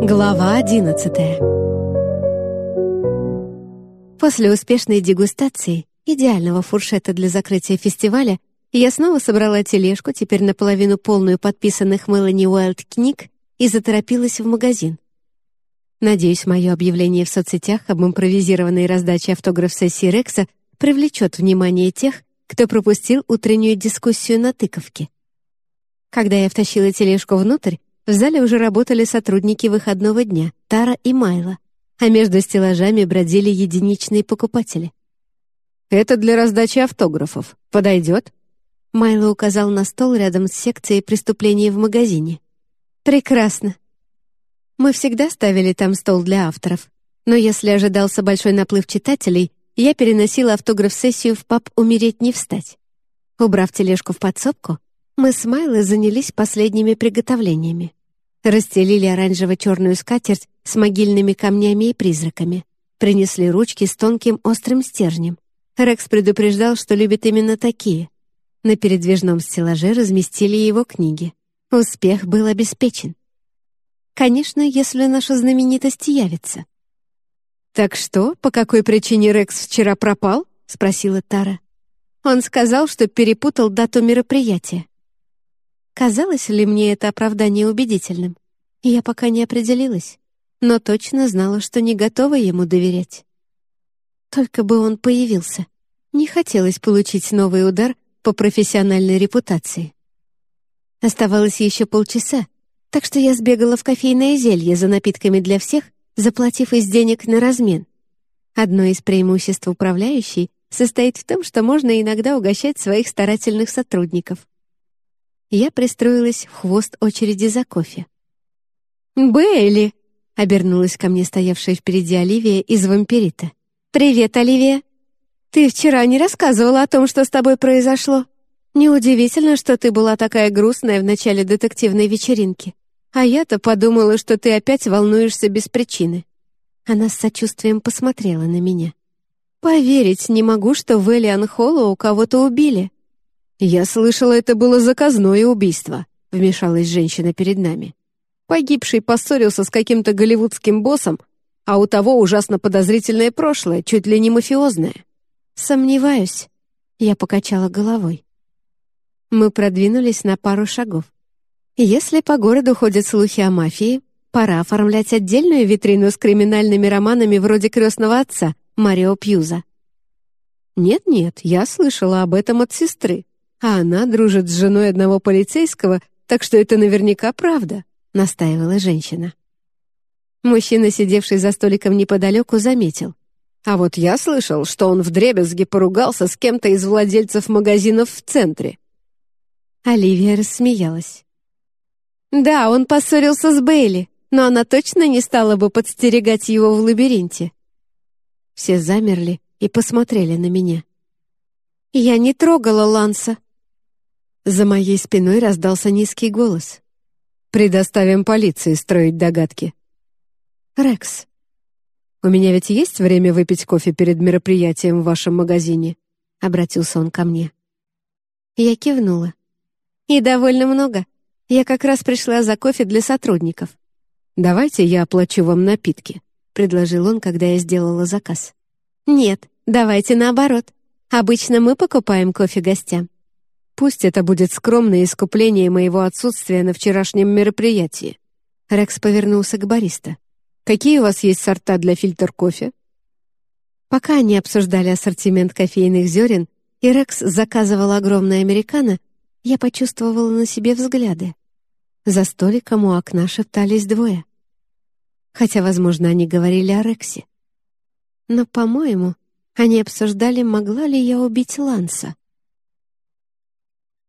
Глава одиннадцатая После успешной дегустации, идеального фуршета для закрытия фестиваля, я снова собрала тележку, теперь наполовину полную подписанных Мелани Уайлд книг, и заторопилась в магазин. Надеюсь, мое объявление в соцсетях об импровизированной раздаче автограф-сессии Рекса привлечет внимание тех, кто пропустил утреннюю дискуссию на тыковке. Когда я втащила тележку внутрь, в зале уже работали сотрудники выходного дня, Тара и Майла, а между стеллажами бродили единичные покупатели. «Это для раздачи автографов. Подойдет?» Майло указал на стол рядом с секцией преступлений в магазине. «Прекрасно. Мы всегда ставили там стол для авторов, но если ожидался большой наплыв читателей, я переносила автограф-сессию в паб «Умереть не встать». Убрав тележку в подсобку, мы с Майлой занялись последними приготовлениями. Расстелили оранжево-черную скатерть с могильными камнями и призраками. Принесли ручки с тонким острым стержнем. Рекс предупреждал, что любит именно такие. На передвижном стеллаже разместили его книги. Успех был обеспечен. Конечно, если наша знаменитость явится. «Так что, по какой причине Рекс вчера пропал?» — спросила Тара. Он сказал, что перепутал дату мероприятия. Казалось ли мне это оправдание убедительным? Я пока не определилась, но точно знала, что не готова ему доверять. Только бы он появился. Не хотелось получить новый удар по профессиональной репутации. Оставалось еще полчаса, так что я сбегала в кофейное зелье за напитками для всех заплатив из денег на размен. Одно из преимуществ управляющей состоит в том, что можно иногда угощать своих старательных сотрудников. Я пристроилась в хвост очереди за кофе. «Бейли!» — обернулась ко мне стоявшая впереди Оливия из вампирита. «Привет, Оливия! Ты вчера не рассказывала о том, что с тобой произошло. Неудивительно, что ты была такая грустная в начале детективной вечеринки. А я-то подумала, что ты опять волнуешься без причины». Она с сочувствием посмотрела на меня. «Поверить не могу, что в Элиан Холлоу кого-то убили». «Я слышала, это было заказное убийство», — вмешалась женщина перед нами. Погибший поссорился с каким-то голливудским боссом, а у того ужасно подозрительное прошлое, чуть ли не мафиозное. «Сомневаюсь», — я покачала головой. Мы продвинулись на пару шагов. Если по городу ходят слухи о мафии, пора оформлять отдельную витрину с криминальными романами вроде «Крестного отца» Марио Пьюза. Нет-нет, я слышала об этом от сестры, а она дружит с женой одного полицейского, так что это наверняка правда, настаивала женщина. Мужчина, сидевший за столиком неподалеку, заметил. А вот я слышал, что он вдребезги поругался с кем-то из владельцев магазинов в центре. Оливия рассмеялась. Да, он поссорился с Бейли, но она точно не стала бы подстерегать его в лабиринте. Все замерли и посмотрели на меня. Я не трогала Ланса. За моей спиной раздался низкий голос. «Предоставим полиции строить догадки». «Рекс, у меня ведь есть время выпить кофе перед мероприятием в вашем магазине?» — обратился он ко мне. Я кивнула. «И довольно много. Я как раз пришла за кофе для сотрудников». «Давайте я оплачу вам напитки», — предложил он, когда я сделала заказ. «Нет, давайте наоборот. Обычно мы покупаем кофе гостям». «Пусть это будет скромное искупление моего отсутствия на вчерашнем мероприятии». Рекс повернулся к бариста. «Какие у вас есть сорта для фильтр кофе?» Пока они обсуждали ассортимент кофейных зерен, и Рекс заказывал огромный американо, я почувствовала на себе взгляды. За столиком у окна шептались двое. Хотя, возможно, они говорили о Рексе. Но, по-моему, они обсуждали, могла ли я убить Ланса.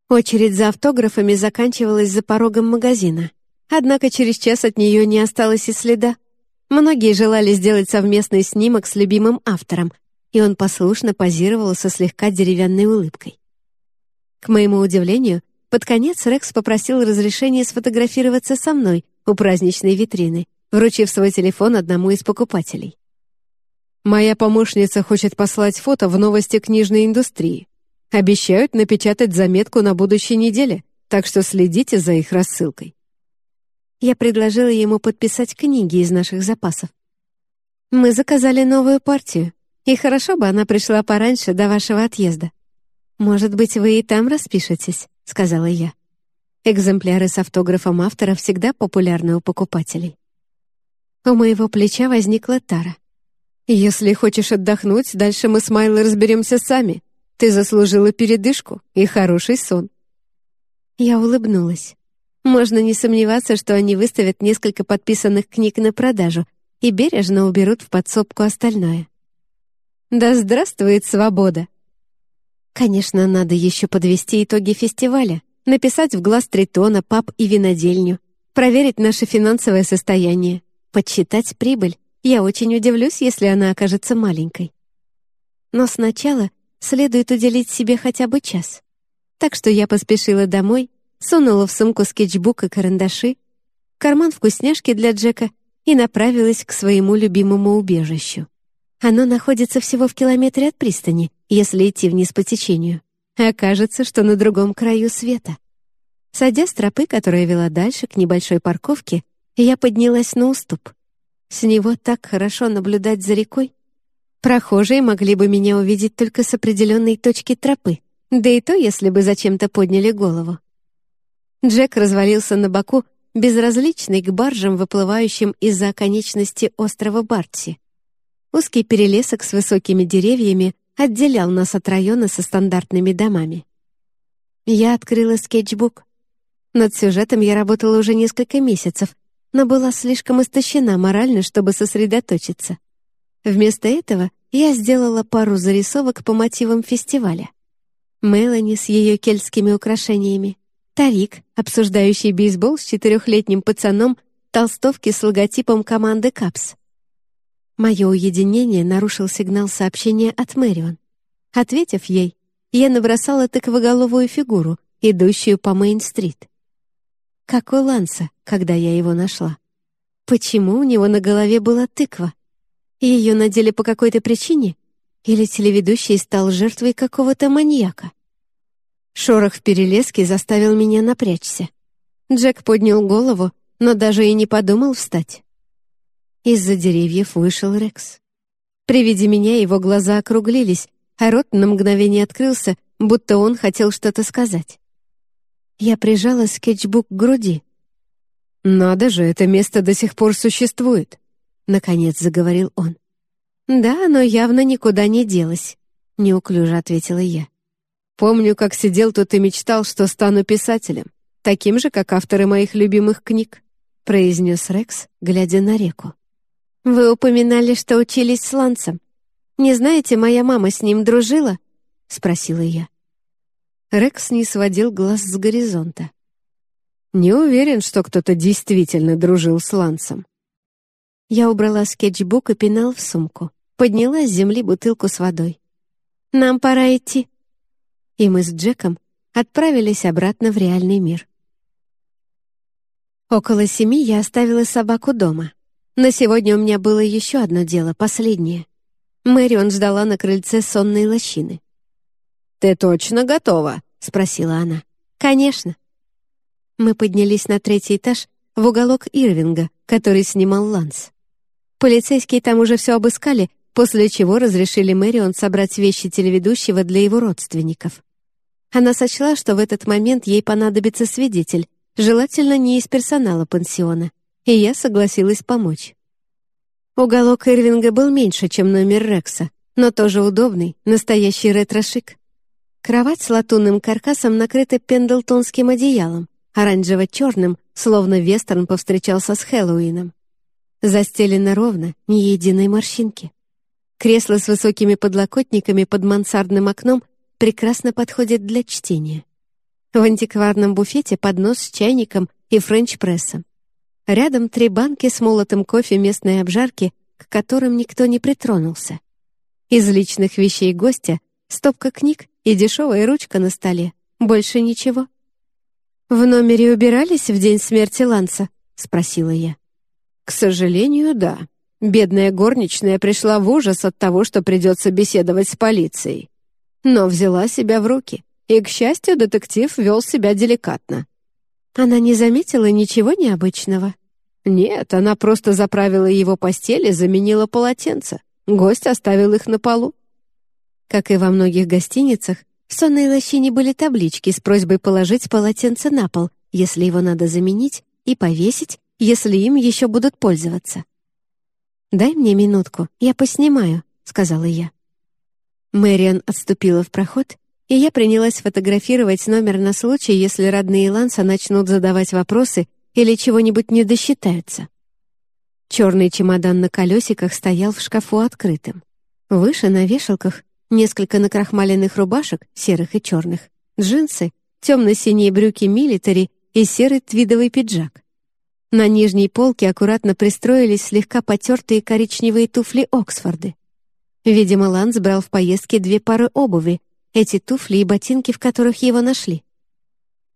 Очередь за автографами заканчивалась за порогом магазина. Однако через час от нее не осталось и следа. Многие желали сделать совместный снимок с любимым автором, и он послушно позировал со слегка деревянной улыбкой. К моему удивлению, под конец Рекс попросил разрешения сфотографироваться со мной у праздничной витрины, вручив свой телефон одному из покупателей. «Моя помощница хочет послать фото в новости книжной индустрии. Обещают напечатать заметку на будущей неделе, так что следите за их рассылкой». Я предложила ему подписать книги из наших запасов. Мы заказали новую партию, и хорошо бы она пришла пораньше до вашего отъезда. Может быть, вы и там распишетесь, сказала я. Экземпляры с автографом автора всегда популярны у покупателей. У моего плеча возникла Тара. «Если хочешь отдохнуть, дальше мы с Майлой разберемся сами. Ты заслужила передышку и хороший сон». Я улыбнулась. Можно не сомневаться, что они выставят несколько подписанных книг на продажу и бережно уберут в подсобку остальное. Да здравствует свобода! Конечно, надо еще подвести итоги фестиваля, написать в глаз Тритона, пап и винодельню, проверить наше финансовое состояние, подсчитать прибыль. Я очень удивлюсь, если она окажется маленькой. Но сначала следует уделить себе хотя бы час. Так что я поспешила домой, сунула в сумку скетчбук и карандаши, карман вкусняшки для Джека и направилась к своему любимому убежищу. Оно находится всего в километре от пристани, если идти вниз по течению. Окажется, что на другом краю света. Сойдя с тропы, которая вела дальше, к небольшой парковке, я поднялась на уступ. С него так хорошо наблюдать за рекой. Прохожие могли бы меня увидеть только с определенной точки тропы, да и то, если бы зачем-то подняли голову. Джек развалился на боку, безразличный к баржам, выплывающим из-за оконечности острова Бартси. Узкий перелесок с высокими деревьями отделял нас от района со стандартными домами. Я открыла скетчбук. Над сюжетом я работала уже несколько месяцев, но была слишком истощена морально, чтобы сосредоточиться. Вместо этого я сделала пару зарисовок по мотивам фестиваля. Мелани с ее кельтскими украшениями, Тарик, обсуждающий бейсбол с четырехлетним пацаном, толстовки с логотипом команды «Капс». Мое уединение нарушил сигнал сообщения от Мэрион. Ответив ей, я набросала тыквоголовую фигуру, идущую по Мейн-стрит. Как у Ланса, когда я его нашла. Почему у него на голове была тыква? Ее надели по какой-то причине? Или телеведущий стал жертвой какого-то маньяка? Шорох в перелеске заставил меня напрячься. Джек поднял голову, но даже и не подумал встать. Из-за деревьев вышел Рекс. При виде меня его глаза округлились, а рот на мгновение открылся, будто он хотел что-то сказать. Я прижала скетчбук к груди. «Надо же, это место до сих пор существует», — наконец заговорил он. «Да, но явно никуда не делось», — неуклюже ответила я. «Помню, как сидел тут и мечтал, что стану писателем, таким же, как авторы моих любимых книг», — произнес Рекс, глядя на реку. «Вы упоминали, что учились с Лансом. Не знаете, моя мама с ним дружила?» — спросила я. Рекс не сводил глаз с горизонта. «Не уверен, что кто-то действительно дружил с Лансом». Я убрала скетчбук и пенал в сумку, подняла с земли бутылку с водой. «Нам пора идти». И мы с Джеком отправились обратно в реальный мир. Около семи я оставила собаку дома. На сегодня у меня было еще одно дело, последнее. Мэрион ждала на крыльце сонной лощины. «Ты точно готова?» — спросила она. «Конечно». Мы поднялись на третий этаж в уголок Ирвинга, который снимал Ланс. Полицейские там уже все обыскали, после чего разрешили Мэрион собрать вещи телеведущего для его родственников. Она сочла, что в этот момент ей понадобится свидетель, желательно не из персонала пансиона, и я согласилась помочь. Уголок Ирвинга был меньше, чем номер Рекса, но тоже удобный, настоящий ретро-шик. Кровать с латунным каркасом накрыта пендлтонским одеялом, оранжево-черным, словно вестерн повстречался с Хэллоуином. Застелено ровно, ни единой морщинки. Кресло с высокими подлокотниками под мансардным окном прекрасно подходит для чтения. В антикварном буфете поднос с чайником и френч-прессом. Рядом три банки с молотым кофе местной обжарки, к которым никто не притронулся. Из личных вещей гостя стопка книг и дешевая ручка на столе. Больше ничего. «В номере убирались в день смерти Ланса?» — спросила я. «К сожалению, да. Бедная горничная пришла в ужас от того, что придется беседовать с полицией. Но взяла себя в руки, и, к счастью, детектив вел себя деликатно. Она не заметила ничего необычного. Нет, она просто заправила его постель и заменила полотенце. Гость оставил их на полу. Как и во многих гостиницах, в сонной лощине были таблички с просьбой положить полотенце на пол, если его надо заменить, и повесить, если им еще будут пользоваться. «Дай мне минутку, я поснимаю», — сказала я. Мэриан отступила в проход, и я принялась фотографировать номер на случай, если родные Ланса начнут задавать вопросы или чего-нибудь не досчитаются. Черный чемодан на колесиках стоял в шкафу открытым. Выше на вешалках несколько накрахмаленных рубашек, серых и черных, джинсы, темно-синие брюки милитари и серый твидовый пиджак. На нижней полке аккуратно пристроились слегка потертые коричневые туфли Оксфорды. Видимо, Ланс брал в поездке две пары обуви, эти туфли и ботинки, в которых его нашли.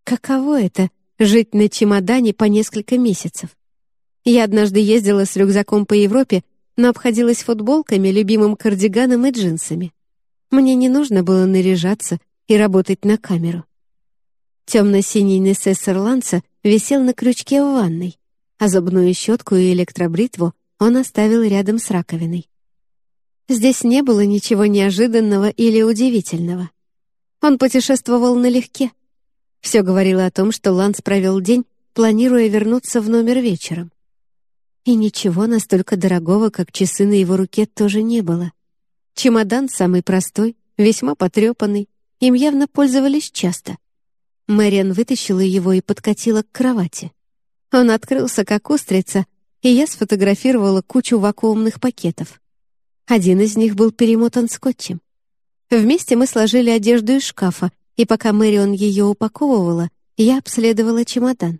Каково это — жить на чемодане по несколько месяцев? Я однажды ездила с рюкзаком по Европе, но обходилась футболками, любимым кардиганом и джинсами. Мне не нужно было наряжаться и работать на камеру. Темно-синий Несессор Ланса висел на крючке в ванной, а зубную щетку и электробритву он оставил рядом с раковиной. Здесь не было ничего неожиданного или удивительного. Он путешествовал налегке. Все говорило о том, что Ланс провел день, планируя вернуться в номер вечером. И ничего настолько дорогого, как часы на его руке, тоже не было. Чемодан самый простой, весьма потрепанный, им явно пользовались часто. Мэриан вытащила его и подкатила к кровати. Он открылся, как устрица, и я сфотографировала кучу вакуумных пакетов. Один из них был перемотан скотчем. Вместе мы сложили одежду из шкафа, и пока Мэрион ее упаковывала, я обследовала чемодан.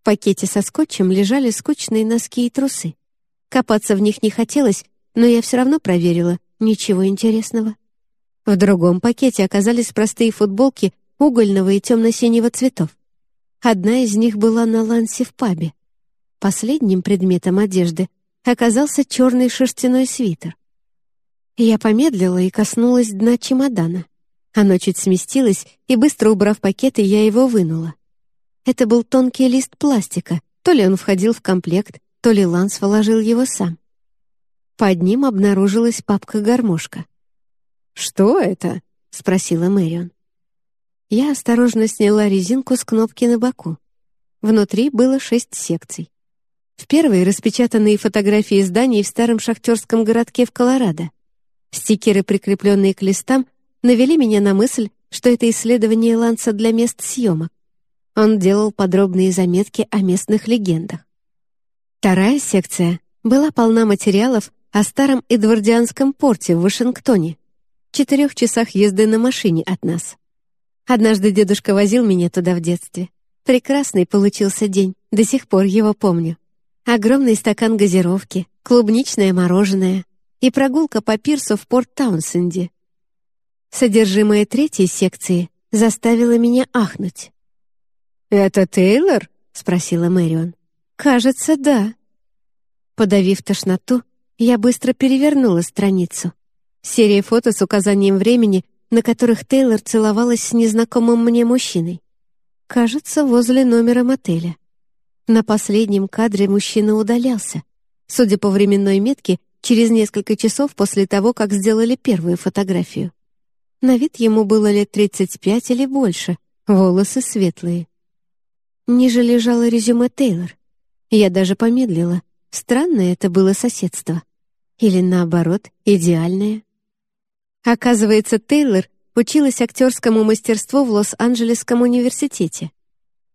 В пакете со скотчем лежали скучные носки и трусы. Копаться в них не хотелось, но я все равно проверила, ничего интересного. В другом пакете оказались простые футболки угольного и темно-синего цветов. Одна из них была на лансе в пабе. Последним предметом одежды оказался черный шерстяной свитер. Я помедлила и коснулась дна чемодана. Оно чуть сместилось, и быстро убрав пакеты, я его вынула. Это был тонкий лист пластика, то ли он входил в комплект, то ли Ланс вложил его сам. Под ним обнаружилась папка-гармошка. «Что это?» — спросила Мэрион. Я осторожно сняла резинку с кнопки на боку. Внутри было шесть секций. В первой распечатанные фотографии зданий в старом шахтерском городке в Колорадо. Стикеры, прикрепленные к листам, навели меня на мысль, что это исследование Ланса для мест съемок. Он делал подробные заметки о местных легендах. Вторая секция была полна материалов о старом Эдвардианском порте в Вашингтоне, четырех часах езды на машине от нас. Однажды дедушка возил меня туда в детстве. Прекрасный получился день, до сих пор его помню. Огромный стакан газировки, клубничное мороженое и прогулка по пирсу в Порт-Таунсенде. Содержимое третьей секции заставило меня ахнуть. «Это Тейлор?» — спросила Мэрион. «Кажется, да». Подавив тошноту, я быстро перевернула страницу. Серия фото с указанием времени, на которых Тейлор целовалась с незнакомым мне мужчиной. Кажется, возле номера мотеля. На последнем кадре мужчина удалялся. Судя по временной метке, через несколько часов после того, как сделали первую фотографию. На вид ему было лет 35 или больше, волосы светлые. Ниже лежало резюме Тейлор. Я даже помедлила. Странное это было соседство. Или наоборот, идеальное. Оказывается, Тейлор училась актерскому мастерству в Лос-Анджелесском университете.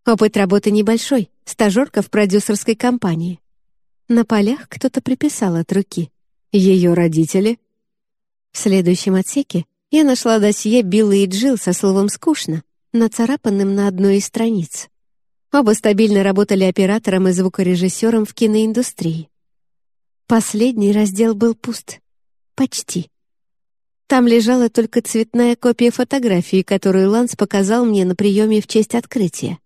Опыт работы небольшой, стажерка в продюсерской компании. На полях кто-то приписал от руки. Ее родители. В следующем отсеке я нашла досье Билла и Джилл со словом «скучно», нацарапанным на одной из страниц. Оба стабильно работали оператором и звукорежиссером в киноиндустрии. Последний раздел был пуст. Почти. Там лежала только цветная копия фотографии, которую Ланс показал мне на приеме в честь открытия.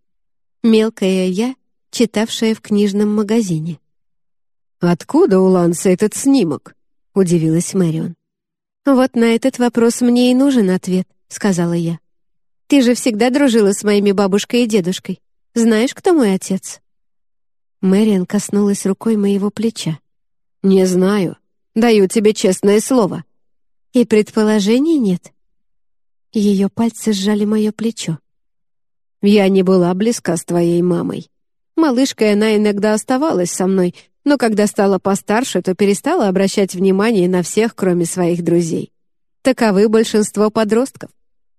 Мелкая я, читавшая в книжном магазине. «Откуда у Ланса этот снимок?» — удивилась Мэрион. «Вот на этот вопрос мне и нужен ответ», — сказала я. «Ты же всегда дружила с моими бабушкой и дедушкой. Знаешь, кто мой отец?» Мэриан коснулась рукой моего плеча. «Не знаю. Даю тебе честное слово». «И предположений нет?» Ее пальцы сжали мое плечо. «Я не была близка с твоей мамой. Малышкой она иногда оставалась со мной, но когда стала постарше, то перестала обращать внимание на всех, кроме своих друзей. Таковы большинство подростков.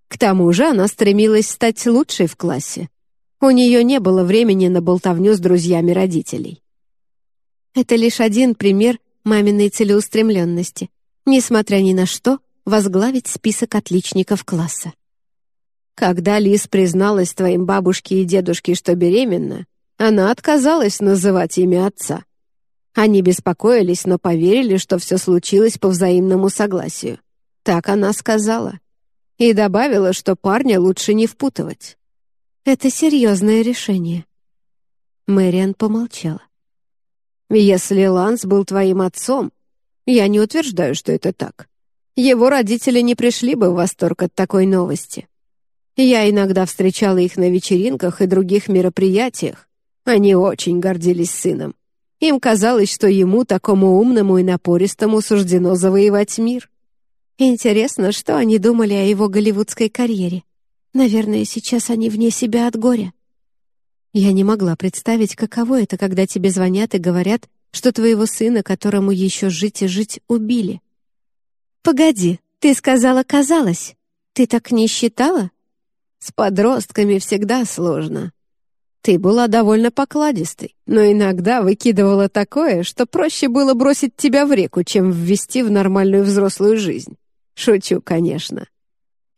К тому же она стремилась стать лучшей в классе. У нее не было времени на болтовню с друзьями родителей. Это лишь один пример маминой целеустремленности. Несмотря ни на что, возглавить список отличников класса. Когда Лиз призналась твоим бабушке и дедушке, что беременна, она отказалась называть имя отца. Они беспокоились, но поверили, что все случилось по взаимному согласию. Так она сказала. И добавила, что парня лучше не впутывать. Это серьезное решение. Мэриан помолчала. «Если Ланс был твоим отцом, я не утверждаю, что это так. Его родители не пришли бы в восторг от такой новости. Я иногда встречала их на вечеринках и других мероприятиях. Они очень гордились сыном. Им казалось, что ему, такому умному и напористому, суждено завоевать мир. Интересно, что они думали о его голливудской карьере. Наверное, сейчас они вне себя от горя. Я не могла представить, каково это, когда тебе звонят и говорят, что твоего сына, которому еще жить и жить, убили. «Погоди, ты сказала «казалось». Ты так не считала?» «С подростками всегда сложно», ты была довольно покладистой, но иногда выкидывала такое, что проще было бросить тебя в реку, чем ввести в нормальную взрослую жизнь. Шучу, конечно.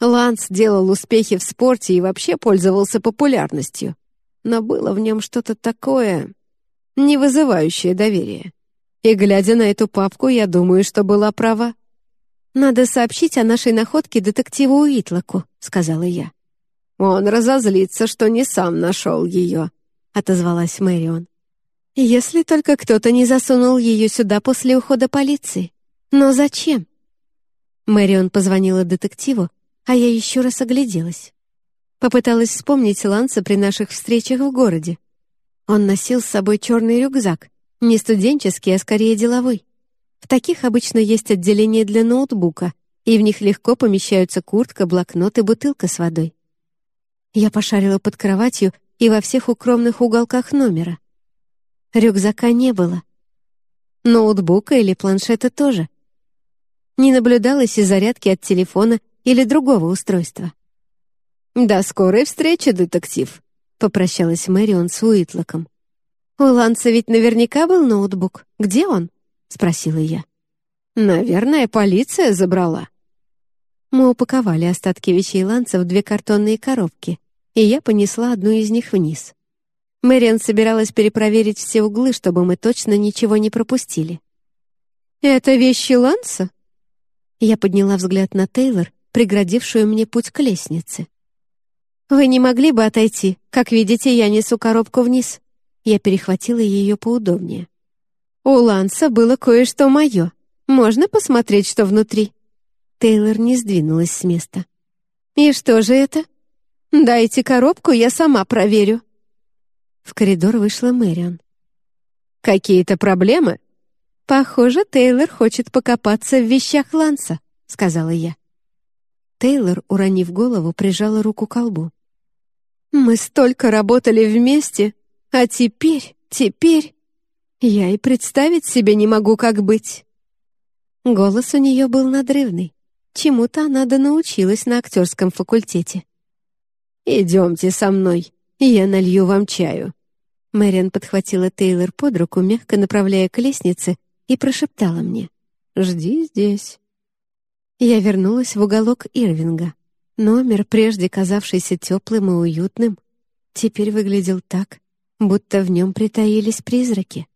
Ланс делал успехи в спорте и вообще пользовался популярностью. Но было в нем что-то такое, не вызывающее доверия. И, глядя на эту папку, я думаю, что была права. «Надо сообщить о нашей находке детективу Уитлоку», — сказала я. «Он разозлится, что не сам нашел ее», — отозвалась Мэрион. «Если только кто-то не засунул ее сюда после ухода полиции. Но зачем?» Мэрион позвонила детективу, а я еще раз огляделась. Попыталась вспомнить Ланса при наших встречах в городе. Он носил с собой черный рюкзак, не студенческий, а скорее деловой. В таких обычно есть отделение для ноутбука, и в них легко помещаются куртка, блокнот и бутылка с водой. Я пошарила под кроватью и во всех укромных уголках номера. Рюкзака не было. Ноутбука или планшета тоже. Не наблюдалось и зарядки от телефона или другого устройства. «До скорой встречи, детектив», — попрощалась Мэрион с Уитлоком. «У Ланса ведь наверняка был ноутбук. Где он?» — спросила я. «Наверное, полиция забрала», мы упаковали остатки вещей Ланца в две картонные коробки, и я понесла одну из них вниз. Мэриан собиралась перепроверить все углы, чтобы мы точно ничего не пропустили. «Это вещи Ланса?» Я подняла взгляд на Тейлор, преградившую мне путь к лестнице. «Вы не могли бы отойти? Как видите, я несу коробку вниз». Я перехватила ее поудобнее. «У Ланса было кое-что мое. Можно посмотреть, что внутри?» Тейлор не сдвинулась с места. «И что же это? Дайте коробку, я сама проверю». В коридор вышла Мэриан. «Какие-то проблемы?» «Похоже, Тейлор хочет покопаться в вещах Ланса», — сказала я. Тейлор, уронив голову, прижала руку к колбу. «Мы столько работали вместе, а теперь, теперь...» Я и представить себе не могу, как быть. Голос у нее был надрывный. Чему-то она да научилась на актерском факультете. «Идемте со мной, я налью вам чаю». Мэриан подхватила Тейлор под руку, мягко направляя к лестнице, и прошептала мне. «Жди здесь». Я вернулась в уголок Ирвинга. Номер, прежде казавшийся теплым и уютным, теперь выглядел так, будто в нем притаились призраки.